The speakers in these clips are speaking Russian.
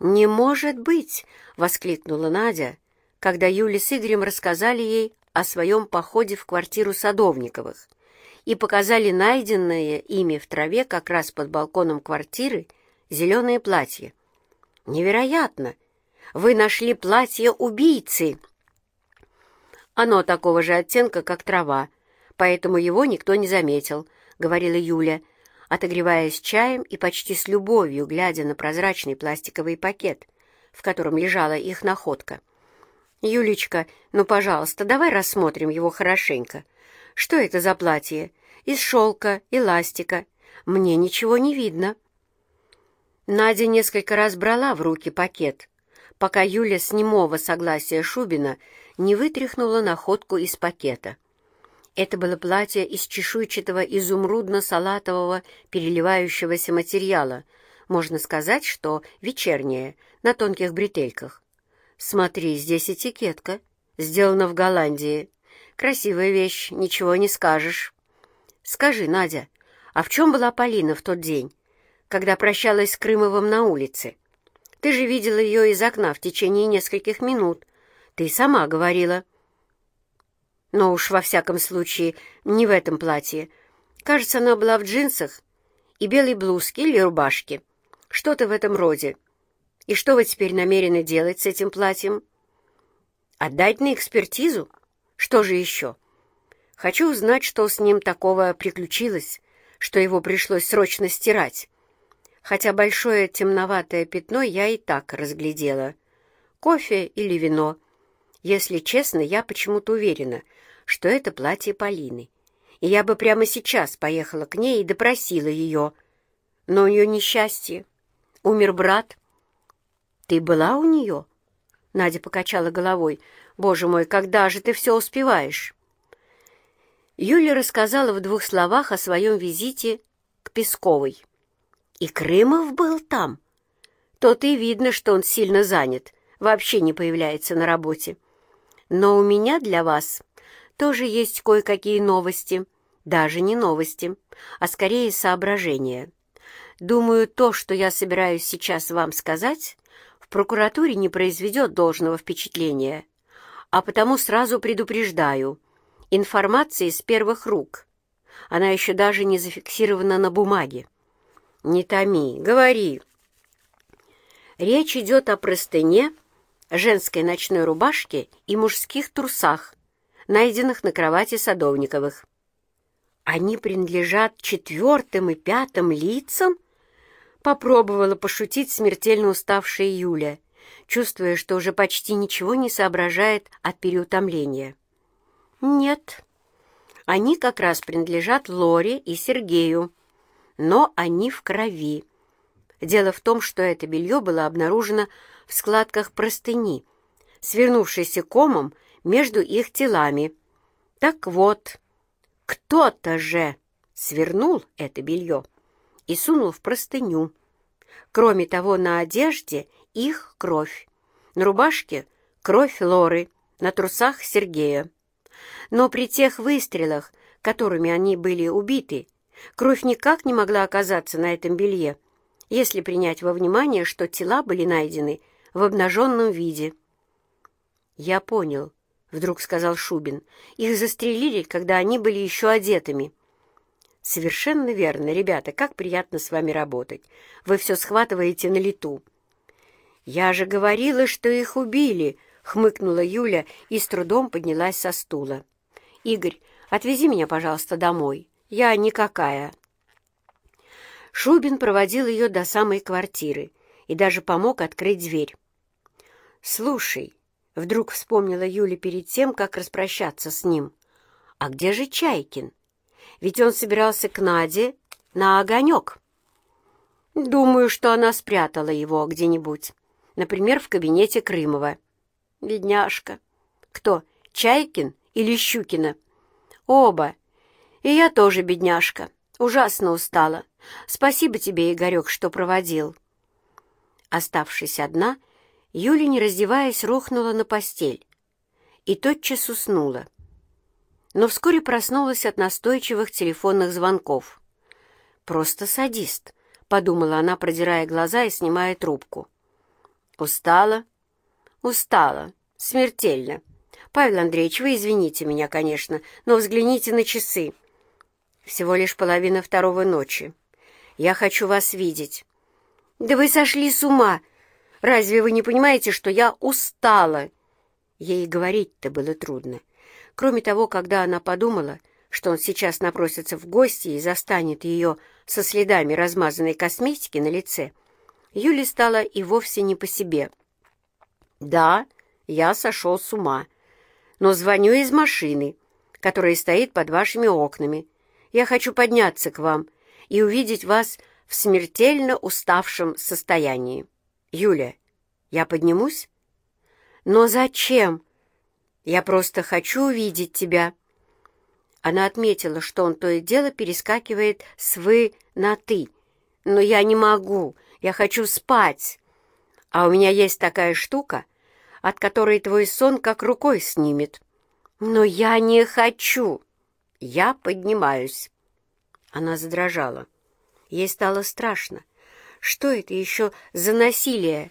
«Не может быть!» — воскликнула Надя, когда Юля с Игорем рассказали ей о своем походе в квартиру Садовниковых и показали найденное ими в траве как раз под балконом квартиры зеленое платье. «Невероятно! Вы нашли платье убийцы!» «Оно такого же оттенка, как трава, поэтому его никто не заметил», — говорила Юля, отогреваясь чаем и почти с любовью, глядя на прозрачный пластиковый пакет, в котором лежала их находка. «Юлечка, ну, пожалуйста, давай рассмотрим его хорошенько. Что это за платье? Из шелка, эластика. Мне ничего не видно». Надя несколько раз брала в руки пакет, пока Юля с немого согласия Шубина не вытряхнула находку из пакета. Это было платье из чешуйчатого изумрудно-салатового переливающегося материала, можно сказать, что вечернее, на тонких бретельках. Смотри, здесь этикетка. Сделана в Голландии. Красивая вещь, ничего не скажешь. Скажи, Надя, а в чем была Полина в тот день, когда прощалась с Крымовым на улице? Ты же видела ее из окна в течение нескольких минут. Ты сама говорила. Но уж во всяком случае не в этом платье. Кажется, она была в джинсах и белой блузке или рубашке. Что-то в этом роде. И что вы теперь намерены делать с этим платьем? Отдать на экспертизу? Что же еще? Хочу узнать, что с ним такого приключилось, что его пришлось срочно стирать. Хотя большое темноватое пятно я и так разглядела. Кофе или вино. Если честно, я почему-то уверена — что это платье Полины, и я бы прямо сейчас поехала к ней и допросила ее. Но у нее несчастье. Умер брат. Ты была у нее? Надя покачала головой. Боже мой, когда же ты все успеваешь? Юля рассказала в двух словах о своем визите к Песковой. И Крымов был там. То-то и видно, что он сильно занят, вообще не появляется на работе. Но у меня для вас тоже есть кое-какие новости. Даже не новости, а скорее соображения. Думаю, то, что я собираюсь сейчас вам сказать, в прокуратуре не произведет должного впечатления, а потому сразу предупреждаю. Информация из первых рук. Она еще даже не зафиксирована на бумаге. Не томи, говори. Речь идет о простыне, женской ночной рубашке и мужских трусах, найденных на кровати Садовниковых. «Они принадлежат четвертым и пятым лицам?» Попробовала пошутить смертельно уставшая Юля, чувствуя, что уже почти ничего не соображает от переутомления. «Нет, они как раз принадлежат Лоре и Сергею, но они в крови. Дело в том, что это белье было обнаружено в складках простыни, свернувшейся комом между их телами. Так вот, кто-то же свернул это белье и сунул в простыню. Кроме того, на одежде их кровь, на рубашке кровь Лоры, на трусах Сергея. Но при тех выстрелах, которыми они были убиты, кровь никак не могла оказаться на этом белье, если принять во внимание, что тела были найдены в обнаженном виде. Я понял, — вдруг сказал Шубин. «Их застрелили, когда они были еще одетыми». «Совершенно верно, ребята, как приятно с вами работать. Вы все схватываете на лету». «Я же говорила, что их убили», — хмыкнула Юля и с трудом поднялась со стула. «Игорь, отвези меня, пожалуйста, домой. Я никакая». Шубин проводил ее до самой квартиры и даже помог открыть дверь. «Слушай, Вдруг вспомнила Юля перед тем, как распрощаться с ним. «А где же Чайкин? Ведь он собирался к Наде на огонек». «Думаю, что она спрятала его где-нибудь. Например, в кабинете Крымова». «Бедняжка». «Кто, Чайкин или Щукина?» «Оба. И я тоже бедняжка. Ужасно устала. Спасибо тебе, Игорек, что проводил». Оставшись одна, Юля, не раздеваясь, рухнула на постель и тотчас уснула. Но вскоре проснулась от настойчивых телефонных звонков. «Просто садист», — подумала она, продирая глаза и снимая трубку. Устала? Устала. Смертельно. Павел Андреевич, вы извините меня, конечно, но взгляните на часы. Всего лишь половина второго ночи. Я хочу вас видеть. Да вы сошли с ума! Разве вы не понимаете, что я устала? Ей говорить-то было трудно. Кроме того, когда она подумала, что он сейчас напросится в гости и застанет ее со следами размазанной косметики на лице, Юле стало и вовсе не по себе. «Да, я сошел с ума, но звоню из машины, которая стоит под вашими окнами. Я хочу подняться к вам и увидеть вас в смертельно уставшем состоянии. Юля, я поднимусь? Но зачем? Я просто хочу увидеть тебя. Она отметила, что он то и дело перескакивает с «вы» на «ты». «Но я не могу, я хочу спать. А у меня есть такая штука, от которой твой сон как рукой снимет. Но я не хочу. Я поднимаюсь». Она задрожала. Ей стало страшно. Что это еще за насилие?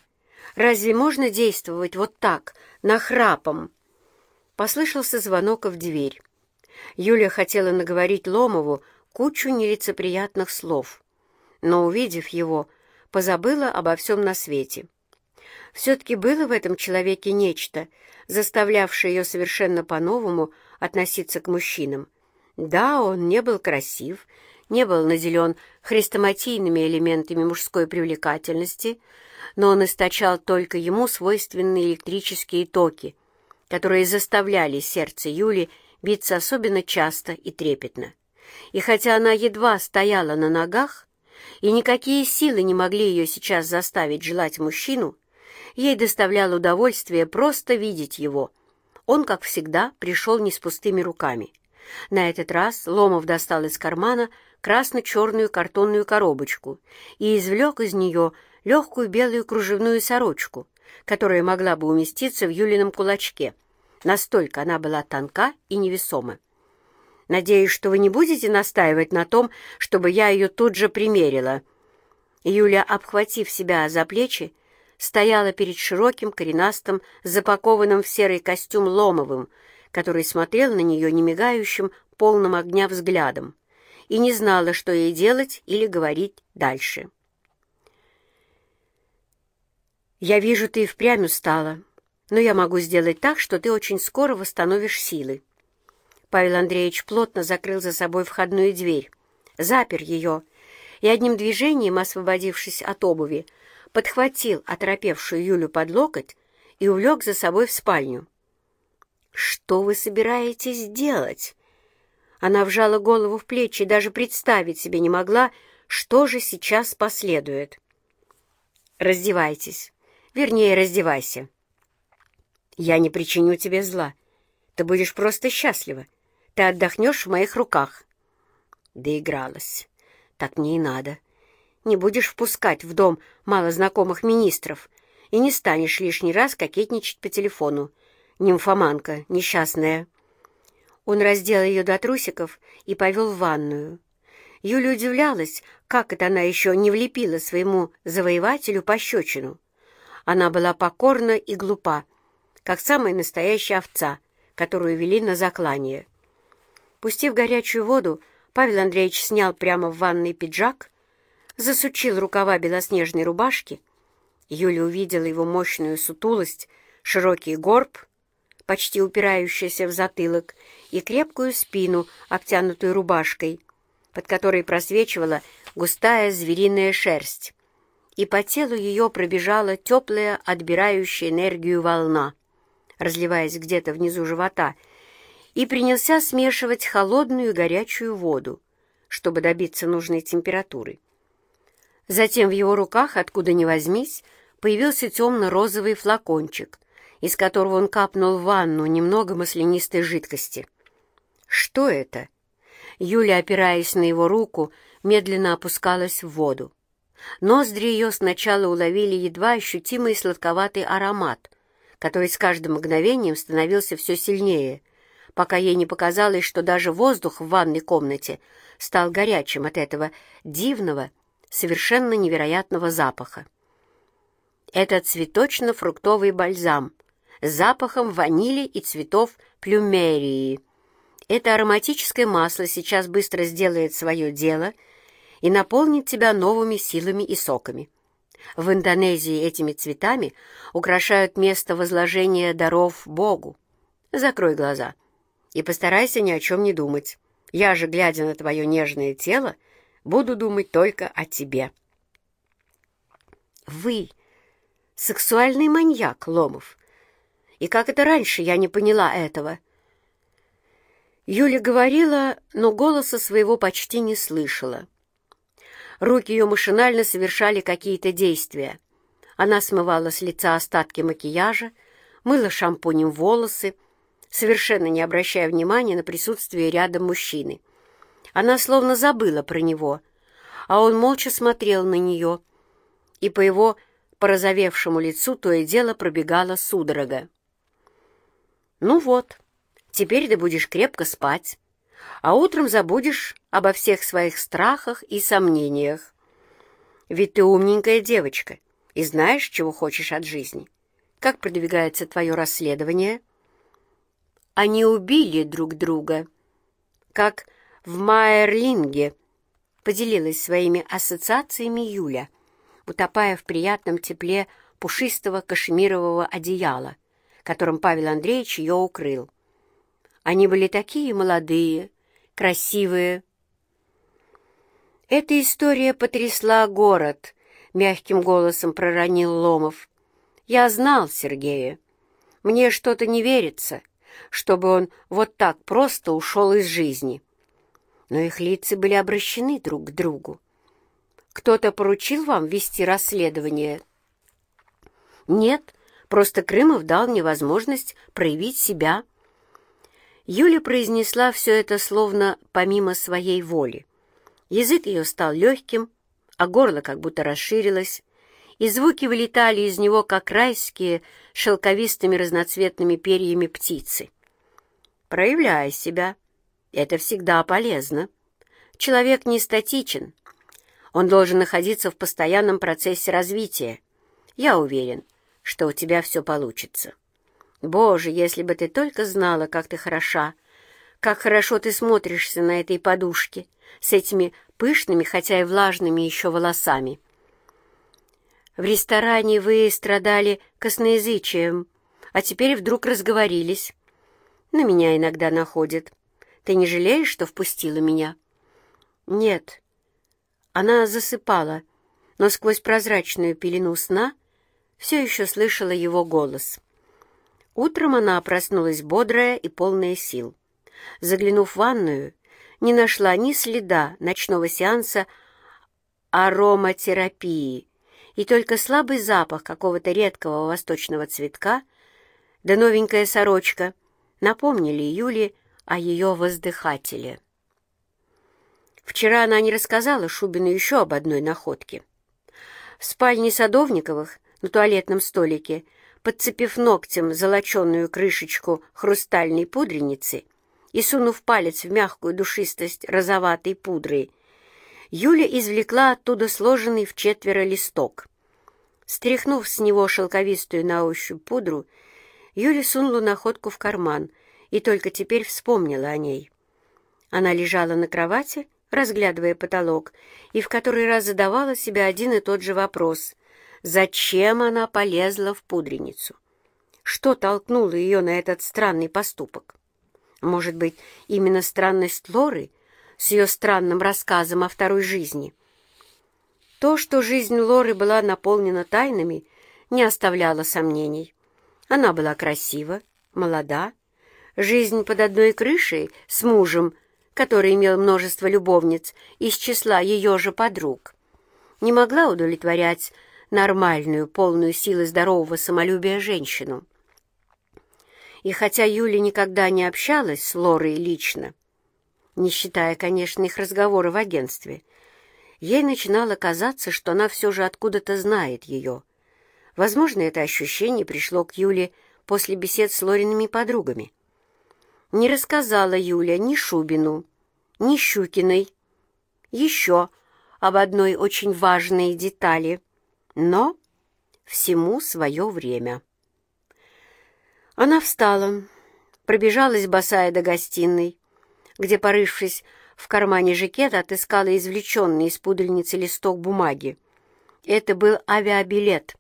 Разве можно действовать вот так, нахрапом? Послышался звонок в дверь. Юля хотела наговорить Ломову кучу нелицеприятных слов, но, увидев его, позабыла обо всем на свете. Все-таки было в этом человеке нечто, заставлявшее ее совершенно по-новому относиться к мужчинам. Да, он не был красив, не был наделен хрестоматийными элементами мужской привлекательности, но он источал только ему свойственные электрические токи, которые заставляли сердце Юли биться особенно часто и трепетно. И хотя она едва стояла на ногах, и никакие силы не могли ее сейчас заставить желать мужчину, ей доставляло удовольствие просто видеть его. Он, как всегда, пришел не с пустыми руками. На этот раз Ломов достал из кармана красно-черную картонную коробочку и извлек из нее легкую белую кружевную сорочку, которая могла бы уместиться в Юлином кулачке. Настолько она была тонка и невесома. «Надеюсь, что вы не будете настаивать на том, чтобы я ее тут же примерила». Юля, обхватив себя за плечи, стояла перед широким, коренастым, запакованным в серый костюм Ломовым, который смотрел на нее немигающим, полным огня взглядом и не знала, что ей делать или говорить дальше. «Я вижу, ты и впрямь устала, но я могу сделать так, что ты очень скоро восстановишь силы». Павел Андреевич плотно закрыл за собой входную дверь, запер ее и одним движением, освободившись от обуви, подхватил оторопевшую Юлю под локоть и увлек за собой в спальню. «Что вы собираетесь делать?» Она вжала голову в плечи и даже представить себе не могла, что же сейчас последует. «Раздевайтесь. Вернее, раздевайся. Я не причиню тебе зла. Ты будешь просто счастлива. Ты отдохнешь в моих руках». Доигралась. Так мне и надо. Не будешь впускать в дом малознакомых министров и не станешь лишний раз кокетничать по телефону. Нимфоманка несчастная. Он раздел ее до трусиков и повел в ванную. Юля удивлялась, как это она еще не влепила своему завоевателю пощечину. Она была покорна и глупа, как самая настоящая овца, которую вели на заклание. Пустив горячую воду, Павел Андреевич снял прямо в ванной пиджак, засучил рукава белоснежной рубашки. Юля увидела его мощную сутулость, широкий горб, почти упирающийся в затылок, и крепкую спину, обтянутую рубашкой, под которой просвечивала густая звериная шерсть. И по телу ее пробежала теплая, отбирающая энергию волна, разливаясь где-то внизу живота, и принялся смешивать холодную и горячую воду, чтобы добиться нужной температуры. Затем в его руках, откуда ни возьмись, появился темно-розовый флакончик, из которого он капнул в ванну немного маслянистой жидкости — «Что это?» Юля, опираясь на его руку, медленно опускалась в воду. Ноздри ее сначала уловили едва ощутимый сладковатый аромат, который с каждым мгновением становился все сильнее, пока ей не показалось, что даже воздух в ванной комнате стал горячим от этого дивного, совершенно невероятного запаха. Это цветочно-фруктовый бальзам запахом ванили и цветов плюмерии. Это ароматическое масло сейчас быстро сделает свое дело и наполнит тебя новыми силами и соками. В Индонезии этими цветами украшают место возложения даров Богу. Закрой глаза и постарайся ни о чем не думать. Я же, глядя на твое нежное тело, буду думать только о тебе. Вы — сексуальный маньяк, Ломов. И как это раньше я не поняла этого? Юля говорила, но голоса своего почти не слышала. Руки ее машинально совершали какие-то действия. Она смывала с лица остатки макияжа, мыла шампунем волосы, совершенно не обращая внимания на присутствие рядом мужчины. Она словно забыла про него, а он молча смотрел на нее, и по его порозовевшему лицу то и дело пробегала судорога. «Ну вот, теперь ты будешь крепко спать, а утром забудешь обо всех своих страхах и сомнениях. Ведь ты умненькая девочка и знаешь, чего хочешь от жизни. Как продвигается твое расследование? Они убили друг друга, как в Майерлинге, поделилась своими ассоциациями Юля, утопая в приятном тепле пушистого кашемирового одеяла, которым Павел Андреевич ее укрыл. Они были такие молодые, красивые. Эта история потрясла город, мягким голосом проронил Ломов. Я знал Сергея. Мне что-то не верится, чтобы он вот так просто ушел из жизни. Но их лица были обращены друг к другу. Кто-то поручил вам вести расследование? Нет, просто Крымов дал мне возможность проявить себя. Юля произнесла все это словно помимо своей воли. Язык ее стал легким, а горло как будто расширилось, и звуки вылетали из него, как райские, шелковистыми разноцветными перьями птицы. «Проявляй себя. Это всегда полезно. Человек не статичен. Он должен находиться в постоянном процессе развития. Я уверен, что у тебя все получится». Боже, если бы ты только знала, как ты хороша, как хорошо ты смотришься на этой подушке с этими пышными, хотя и влажными еще волосами. В ресторане вы страдали косноязычием, а теперь вдруг разговорились. На меня иногда находит. Ты не жалеешь, что впустила меня? Нет. Она засыпала, но сквозь прозрачную пелену сна все еще слышала его голос. Утром она проснулась бодрая и полная сил. Заглянув в ванную, не нашла ни следа ночного сеанса ароматерапии, и только слабый запах какого-то редкого восточного цветка да новенькая сорочка напомнили Юле о ее воздыхателе. Вчера она не рассказала Шубину еще об одной находке. В спальне Садовниковых на туалетном столике подцепив ногтем золоченую крышечку хрустальной пудреницы и сунув палец в мягкую душистость розоватой пудры, Юля извлекла оттуда сложенный в четверо листок. Стряхнув с него шелковистую на ощупь пудру, Юля сунула находку в карман и только теперь вспомнила о ней. Она лежала на кровати, разглядывая потолок, и в который раз задавала себе один и тот же вопрос — Зачем она полезла в пудреницу? Что толкнуло ее на этот странный поступок? Может быть, именно странность Лоры с ее странным рассказом о второй жизни? То, что жизнь Лоры была наполнена тайнами, не оставляло сомнений. Она была красива, молода. Жизнь под одной крышей с мужем, который имел множество любовниц из числа ее же подруг, не могла удовлетворять нормальную, полную силы здорового самолюбия женщину. И хотя Юля никогда не общалась с Лорой лично, не считая, конечно, их разговора в агентстве, ей начинало казаться, что она все же откуда-то знает ее. Возможно, это ощущение пришло к Юле после бесед с Лориными подругами. Не рассказала Юля ни Шубину, ни Щукиной, еще об одной очень важной детали — но Всему свое время. Она встала, пробежалась босая до гостиной, где, порывшись в кармане жакета, отыскала извлеченный из пудельницы листок бумаги. Это был авиабилет,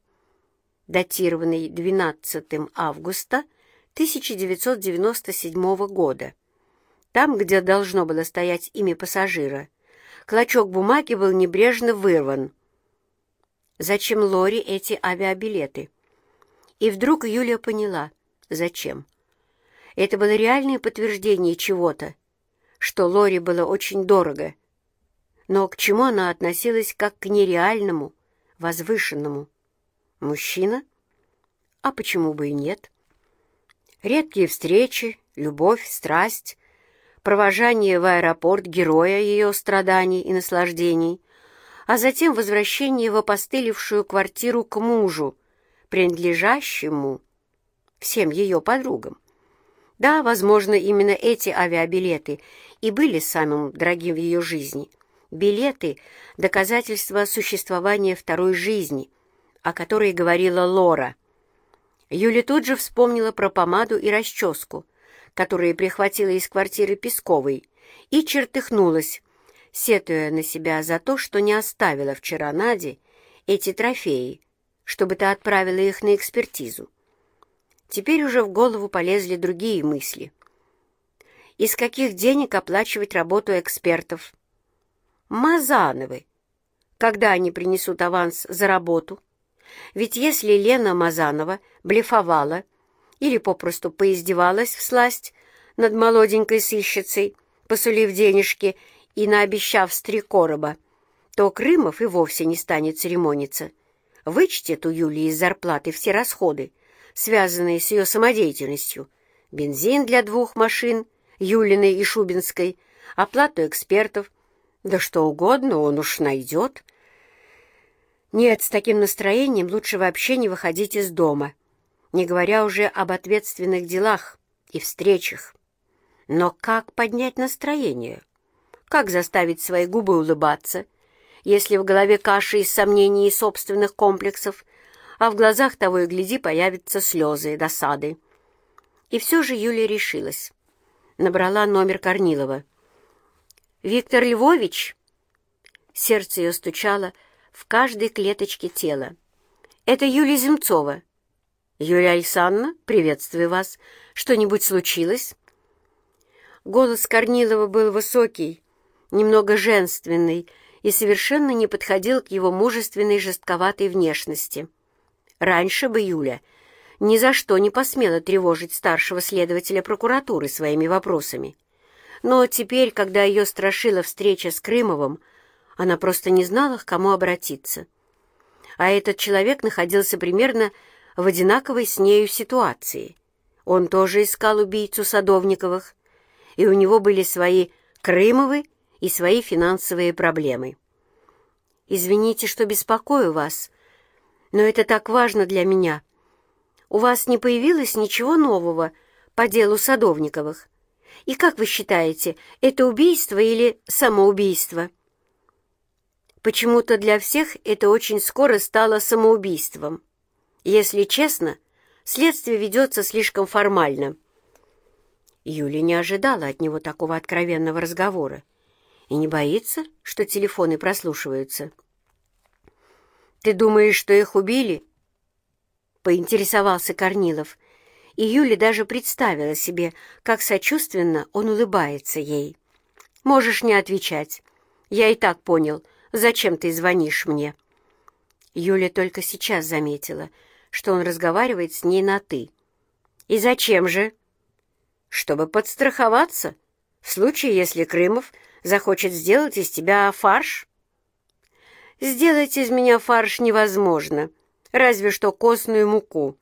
датированный 12 августа 1997 года. Там, где должно было стоять имя пассажира, клочок бумаги был небрежно вырван. Зачем Лори эти авиабилеты? И вдруг Юлия поняла, зачем. Это было реальное подтверждение чего-то, что Лори было очень дорого. Но к чему она относилась как к нереальному, возвышенному? Мужчина? А почему бы и нет? Редкие встречи, любовь, страсть, провожание в аэропорт героя ее страданий и наслаждений, а затем возвращение в опостылевшую квартиру к мужу, принадлежащему всем ее подругам. Да, возможно, именно эти авиабилеты и были самым дорогим в ее жизни. Билеты — доказательство существования второй жизни, о которой говорила Лора. Юля тут же вспомнила про помаду и расческу, которые прихватила из квартиры Песковой, и чертыхнулась, сетуя на себя за то, что не оставила вчера Наде эти трофеи, чтобы та отправила их на экспертизу. Теперь уже в голову полезли другие мысли. Из каких денег оплачивать работу экспертов? Мазановы. Когда они принесут аванс за работу? Ведь если Лена Мазанова блефовала или попросту поиздевалась в сласть над молоденькой сыщицей, посулив денежки и наобещав с три короба, то Крымов и вовсе не станет церемониться. Вычтет у Юлии из зарплаты все расходы, связанные с ее самодеятельностью, бензин для двух машин, Юлиной и Шубинской, оплату экспертов, да что угодно он уж найдет. Нет, с таким настроением лучше вообще не выходить из дома, не говоря уже об ответственных делах и встречах. Но как поднять настроение? Как заставить свои губы улыбаться, если в голове каша из сомнений и собственных комплексов, а в глазах того и гляди появятся слезы и досады. И все же Юлия решилась. Набрала номер Корнилова. «Виктор Львович?» Сердце ее стучало в каждой клеточке тела. «Это Юлия Земцова». «Юлия Александровна, приветствую вас. Что-нибудь случилось?» Голос Корнилова был высокий, немного женственный и совершенно не подходил к его мужественной жестковатой внешности. Раньше бы Юля ни за что не посмела тревожить старшего следователя прокуратуры своими вопросами. Но теперь, когда ее страшила встреча с Крымовым, она просто не знала, к кому обратиться. А этот человек находился примерно в одинаковой с нею ситуации. Он тоже искал убийцу Садовниковых, и у него были свои Крымовы и свои финансовые проблемы. «Извините, что беспокою вас», но это так важно для меня. У вас не появилось ничего нового по делу Садовниковых? И как вы считаете, это убийство или самоубийство? Почему-то для всех это очень скоро стало самоубийством. Если честно, следствие ведется слишком формально. Юля не ожидала от него такого откровенного разговора и не боится, что телефоны прослушиваются. «Ты думаешь, что их убили?» Поинтересовался Корнилов, и Юля даже представила себе, как сочувственно он улыбается ей. «Можешь не отвечать. Я и так понял, зачем ты звонишь мне». Юля только сейчас заметила, что он разговаривает с ней на «ты». «И зачем же?» «Чтобы подстраховаться, в случае, если Крымов захочет сделать из тебя фарш». Сделать из меня фарш невозможно, разве что костную муку.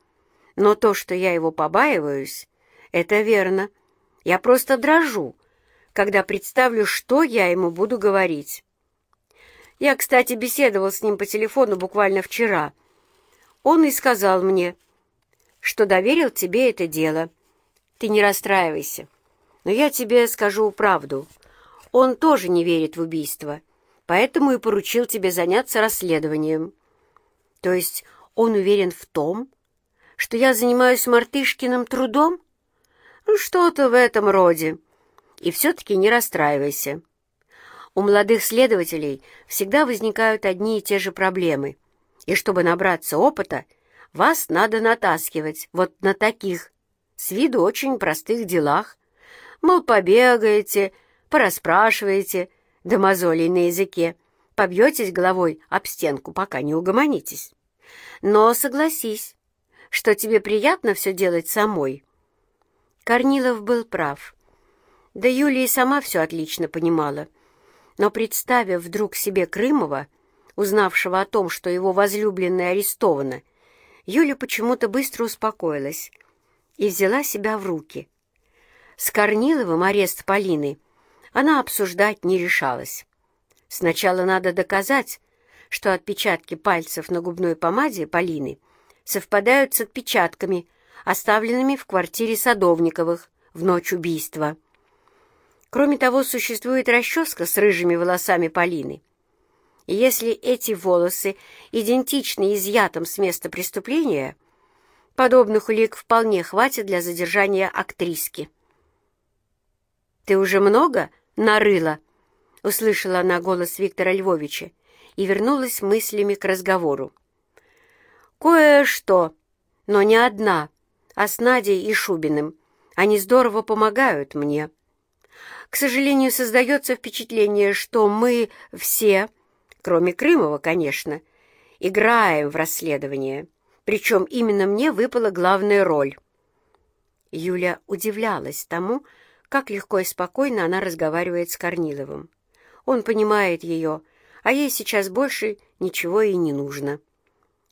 Но то, что я его побаиваюсь, это верно. Я просто дрожу, когда представлю, что я ему буду говорить. Я, кстати, беседовал с ним по телефону буквально вчера. Он и сказал мне, что доверил тебе это дело. Ты не расстраивайся. Но я тебе скажу правду. Он тоже не верит в убийство поэтому и поручил тебе заняться расследованием. То есть Он уверен в том, что я занимаюсь мартышкиным трудом? Ну, что-то в этом роде. И все-таки не расстраивайся. У молодых следователей всегда возникают одни и те же проблемы. И чтобы набраться опыта, вас надо натаскивать вот на таких, с виду очень простых делах. Мол, побегаете, порасспрашиваете, до мозолей на языке, побьетесь головой об стенку, пока не угомонитесь. Но согласись, что тебе приятно все делать самой. Корнилов был прав. Да Юлия сама все отлично понимала. Но представив вдруг себе Крымова, узнавшего о том, что его возлюбленная арестована, Юля почему-то быстро успокоилась и взяла себя в руки. С Корниловым арест Полины она обсуждать не решалась. Сначала надо доказать, что отпечатки пальцев на губной помаде Полины совпадают с отпечатками, оставленными в квартире Садовниковых в ночь убийства. Кроме того, существует расческа с рыжими волосами Полины. И если эти волосы идентичны изъятым с места преступления, подобных улик вполне хватит для задержания актриски. «Ты уже много нарыла?» — услышала она голос Виктора Львовича и вернулась мыслями к разговору. «Кое-что, но не одна, а с Надей и Шубиным. Они здорово помогают мне. К сожалению, создается впечатление, что мы все, кроме Крымова, конечно, играем в расследование, причем именно мне выпала главная роль». Юля удивлялась тому, как легко и спокойно она разговаривает с Корниловым. Он понимает ее, а ей сейчас больше ничего и не нужно.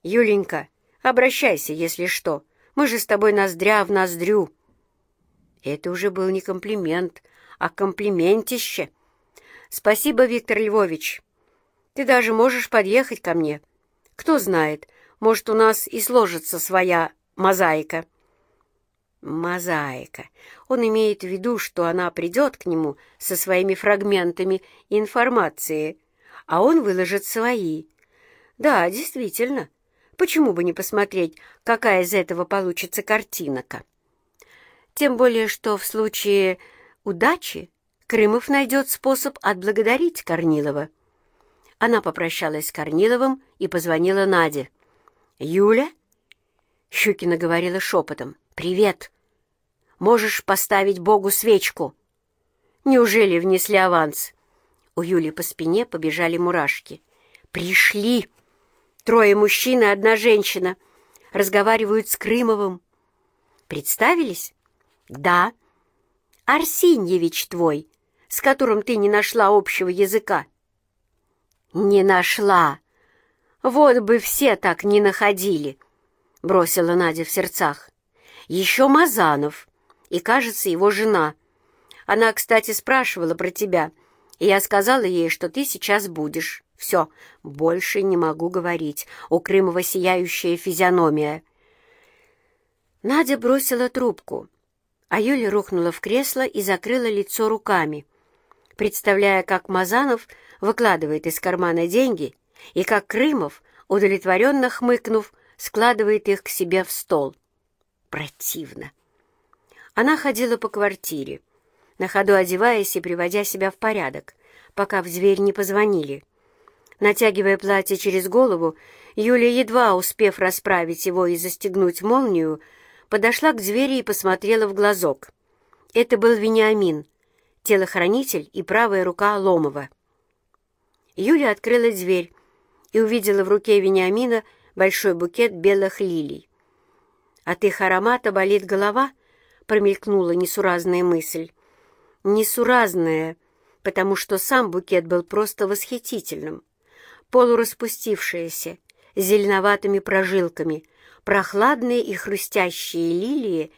«Юленька, обращайся, если что. Мы же с тобой ноздря в ноздрю». Это уже был не комплимент, а комплиментище. «Спасибо, Виктор Львович. Ты даже можешь подъехать ко мне. Кто знает, может, у нас и сложится своя мозаика». Мозаика. Он имеет в виду, что она придет к нему со своими фрагментами информации, а он выложит свои. Да, действительно. Почему бы не посмотреть, какая из этого получится картинка? Тем более, что в случае удачи Крымов найдет способ отблагодарить Корнилова. Она попрощалась с Корниловым и позвонила Наде. «Юля?» Щукина говорила шепотом. «Привет!» Можешь поставить Богу свечку. Неужели внесли аванс? У Юли по спине побежали мурашки. Пришли. Трое мужчин и одна женщина. Разговаривают с Крымовым. Представились? Да. Арсеньевич твой, с которым ты не нашла общего языка. Не нашла. Вот бы все так не находили, бросила Надя в сердцах. Еще Мазанов и, кажется, его жена. Она, кстати, спрашивала про тебя, и я сказала ей, что ты сейчас будешь. Все, больше не могу говорить. У Крымова сияющая физиономия. Надя бросила трубку, а Юля рухнула в кресло и закрыла лицо руками, представляя, как Мазанов выкладывает из кармана деньги и как Крымов, удовлетворенно хмыкнув, складывает их к себе в стол. Противно. Она ходила по квартире, на ходу одеваясь и приводя себя в порядок, пока в дверь не позвонили. Натягивая платье через голову, Юля, едва успев расправить его и застегнуть молнию, подошла к двери и посмотрела в глазок. Это был Вениамин, телохранитель и правая рука Ломова. Юля открыла дверь и увидела в руке Вениамина большой букет белых лилий. От их аромата болит голова —— промелькнула несуразная мысль. Несуразная, потому что сам букет был просто восхитительным. Полураспустившиеся, с зеленоватыми прожилками, прохладные и хрустящие лилии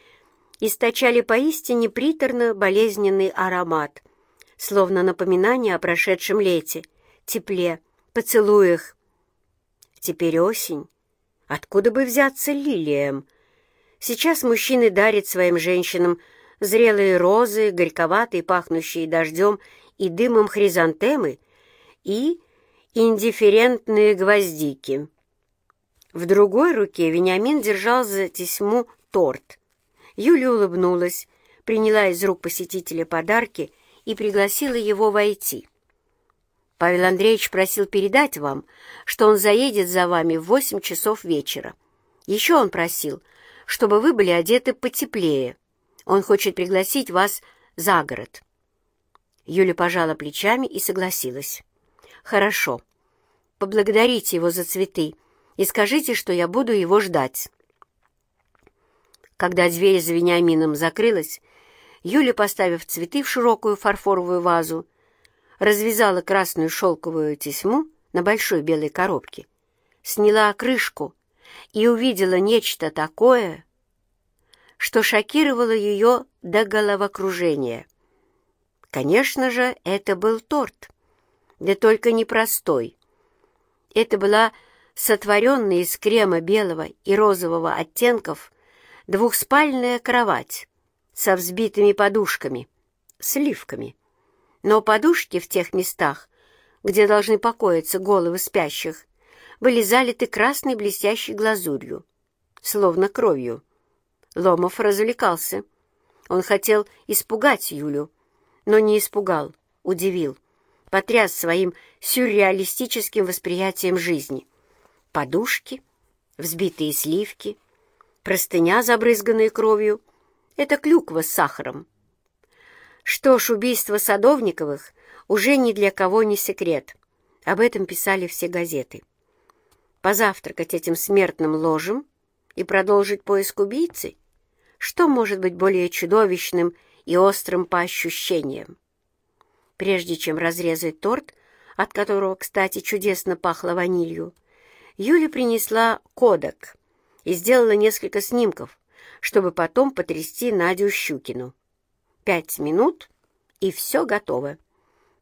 источали поистине приторно-болезненный аромат, словно напоминание о прошедшем лете, тепле, поцелуях. Теперь осень. Откуда бы взяться лилиям? Сейчас мужчины дарят своим женщинам зрелые розы, горьковатые, пахнущие дождем и дымом хризантемы и индифферентные гвоздики. В другой руке Вениамин держал за тесьму торт. Юля улыбнулась, приняла из рук посетителя подарки и пригласила его войти. Павел Андреевич просил передать вам, что он заедет за вами в восемь часов вечера. Еще он просил, чтобы вы были одеты потеплее. Он хочет пригласить вас за город. Юля пожала плечами и согласилась. «Хорошо. Поблагодарите его за цветы и скажите, что я буду его ждать». Когда дверь за Вениамином закрылась, Юля, поставив цветы в широкую фарфоровую вазу, развязала красную шелковую тесьму на большой белой коробке, сняла крышку и увидела нечто такое, что шокировало ее до головокружения. Конечно же, это был торт, да только непростой. Это была сотворенная из крема белого и розового оттенков двухспальная кровать со взбитыми подушками, сливками. Но подушки в тех местах, где должны покоиться головы спящих, были залиты красной блестящей глазурью, словно кровью. Ломов развлекался. Он хотел испугать Юлю, но не испугал, удивил, потряс своим сюрреалистическим восприятием жизни. Подушки, взбитые сливки, простыня, забрызганная кровью — это клюква с сахаром. Что ж, убийство Садовниковых уже ни для кого не секрет. Об этом писали все газеты. Позавтракать этим смертным ложем и продолжить поиск убийцы? Что может быть более чудовищным и острым по ощущениям? Прежде чем разрезать торт, от которого, кстати, чудесно пахло ванилью, Юля принесла кодек и сделала несколько снимков, чтобы потом потрясти Надю Щукину. Пять минут, и все готово.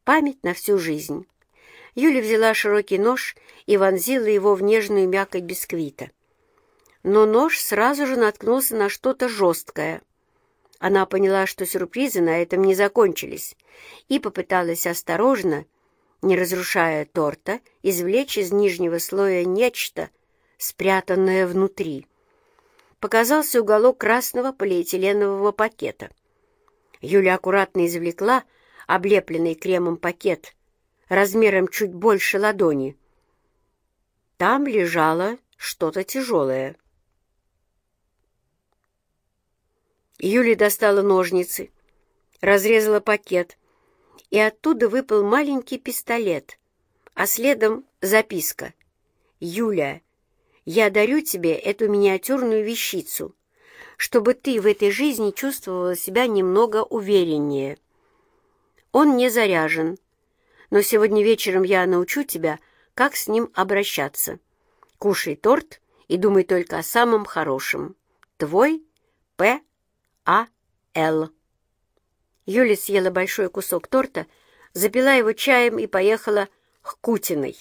Память на всю жизнь. Юля взяла широкий нож и вонзила его в нежную мякоть бисквита. Но нож сразу же наткнулся на что-то жесткое. Она поняла, что сюрпризы на этом не закончились, и попыталась осторожно, не разрушая торта, извлечь из нижнего слоя нечто, спрятанное внутри. Показался уголок красного полиэтиленового пакета — Юля аккуратно извлекла облепленный кремом пакет размером чуть больше ладони. Там лежало что-то тяжелое. Юля достала ножницы, разрезала пакет, и оттуда выпал маленький пистолет, а следом записка. «Юля, я дарю тебе эту миниатюрную вещицу чтобы ты в этой жизни чувствовала себя немного увереннее. Он не заряжен, но сегодня вечером я научу тебя, как с ним обращаться. Кушай торт и думай только о самом хорошем. Твой П. А. Л. Юля съела большой кусок торта, запила его чаем и поехала к Кутиной.